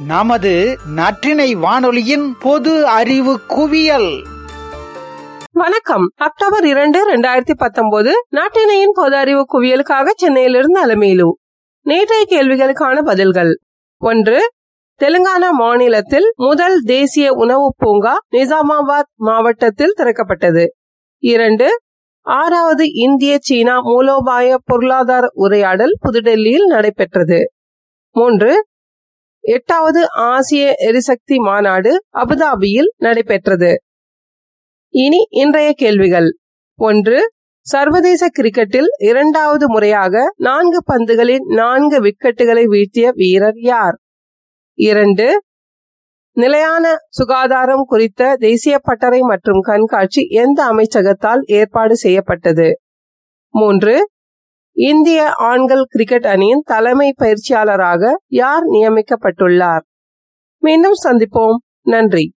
நமது நற்றினை வானொலியின் பொது அறிவு குவியல். வணக்கம். அக்டோபர் இரண்டு இரண்டாயிரத்தி பத்தொன்பது நாட்டினையின் பொது அறிவு குவியலுக்காக சென்னையிலிருந்து அலமேலு. நேற்றைய கேள்விகளுக்கான பதில்கள். ஒன்று தெலுங்கானா மாநிலத்தில் முதல் தேசிய உணவு பூங்கா நிசாமாபாத் மாவட்டத்தில் திறக்கப்பட்டது. இரண்டு ஆறாவது இந்திய சீனா மூலோபாய பொருளாதார உரையாடல் புதுடெல்லியில் நடைபெற்றது. மூன்று எட்டாவது ஆசிய எரிசக்தி மாநாடு அபுதாபியில் நடைபெற்றது. இனி இன்றைய கேள்விகள். ஒன்று சர்வதேச கிரிக்கெட்டில் இரண்டாவது முறையாக நான்கு பந்துகளில் நான்கு விக்கெட்டுகளை வீழ்த்திய வீரர் யார்? இரண்டு நிலையான சுகாதாரம் குறித்த தேசிய பட்டறை மற்றும் கண்காட்சி எந்த அமைச்சகத்தால் ஏற்பாடு செய்யப்பட்டது? மூன்று இந்திய ஆண்கள் கிரிக்கெட் அணியின் தலைமை பயிற்சியாளராக யார் நியமிக்கப்பட்டுள்ளார்? மீண்டும் சந்திப்போம். நன்றி.